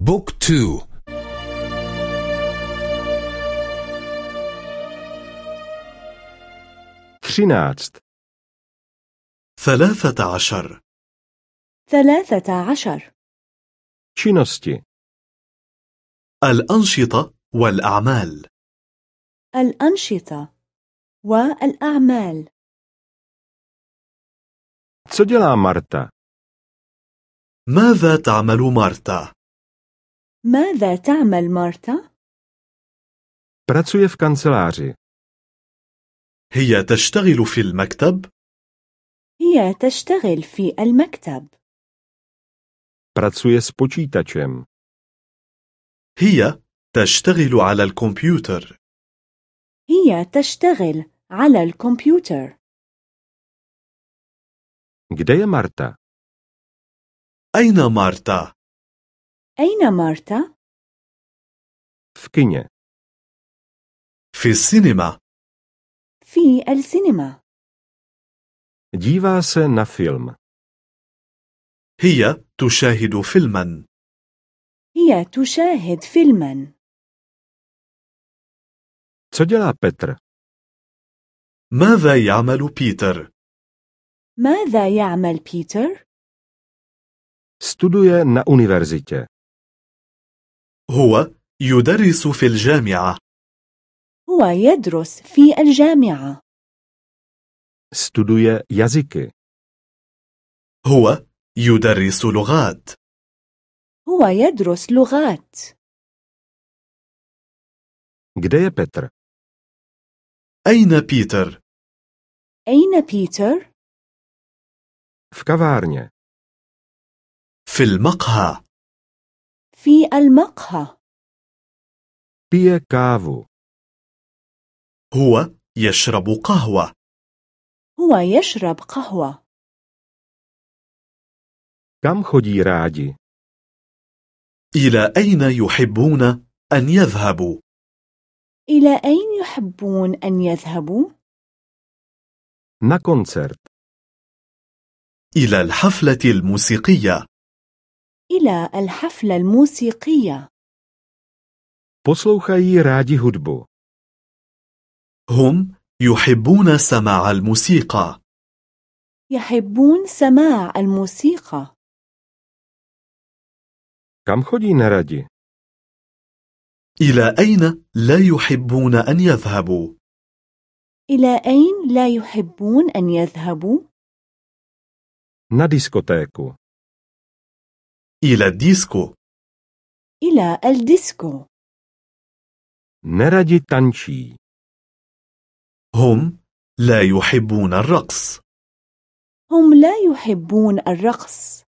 بوك تو. třináct ثلاثة عشر. ثلاثة عشر. činnosti الأنشطة والأعمال. الأنشطة والأعمال. Co dělá Marta? ماذا تعمل مارتا؟ ماذا تعمل مارتا؟ Pracuje v kanceláři. هي تشتغل في المكتب؟ هي تشتغل في المكتب Pracuje s počítačem. هي تشتغل على الكمبيوتر هي تشتغل على الكمبيوتر Kde je Marta? أين مارتا؟ أين مارتا؟ V kině. في السينما في السينما Dívá se na film. هي تشاهد فيلما هي تشاهد فيلما Co dělá Petr? ماذا يعمل بيتر؟ ماذا يعمل بيتر؟ Studuje na univerzitě. هو يدرس في الجامعة هو يدرس في الجامعة Studuje jazyky. هو يدرس لغات هو يدرس لغات Kde je Petr? أين بيتر؟ أين بيتر؟ V kavárně. في المقهى في المقهى Pije kávu. هو يشرب قهوة هو يشرب قهوة Kam chodí rádi? إلى أين يحبون أن يذهبوا؟ إلى أين يحبون أن يذهبوا؟ Na koncert. إلى الحفلة الموسيقية إلى الحفلة الموسيقية Poslouchají rádi hudbu. هم يحبون سماع الموسيقى يحبون سماع الموسيقى Kam chodí neradi? إلى أين لا يحبون أن يذهبوا؟ إلى أين لا يحبون أن يذهبوا؟ Na diskotéku. إلى الديسكو. إلى الديسكو. Neradi tančí. هم لا يحبون الرقص. هم لا يحبون الرقص.